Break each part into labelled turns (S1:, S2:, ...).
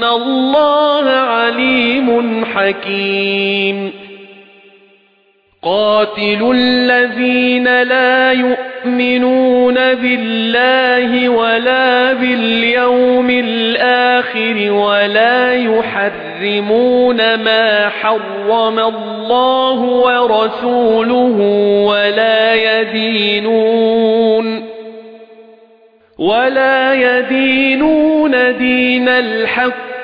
S1: إِنَّ اللَّهَ عَلِيمٌ حَكِيمٌ قَاتِلُوا الَّذِينَ لَا يُؤْمِنُونَ بِاللَّهِ وَلَا بِالْيَوْمِ الْآخِرِ وَلَا يُحَرِّمُونَ مَا حَرَّمَ اللَّهُ وَرَسُولُهُ وَلَا يَدِينُونَ وَلَا يَدِينُونَ دِينَ الْحَقِّ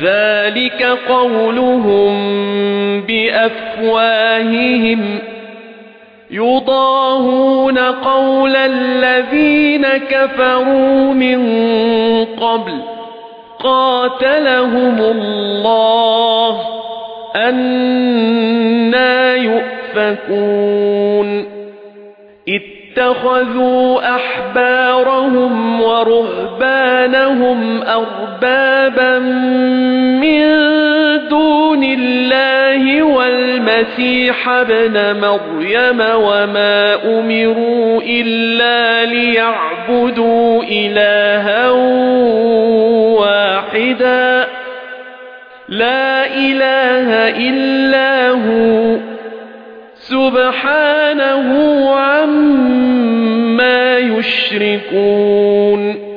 S1: ذَلِكَ قَوْلُهُم بِأَفْوَاهِهِمْ. يُضَاهِئُونَ قَوْلَ الَّذِينَ كَفَرُوا مِن قَبْلُ. قَاتَلَهُمُ اللَّهُ. أَنَّى يُؤْفَكُونَ. اتَّخَذُوا أَحْبَارَهُمْ وَرُهْبَانَهُمْ أَرْبَابًا مِنْ دُونِ اللَّهِ وَالْمَسِيحَ ابْنَ مَرْيَمَ وَمَا أُمِرُوا إِلَّا لِيَعْبُدُوا إِلَٰهًا وَاحِدًا. لَا إِلَٰهَ إِلَّا هُوَ. سُبْحَانَهُ عَمَّا يُشْرِكُونَ.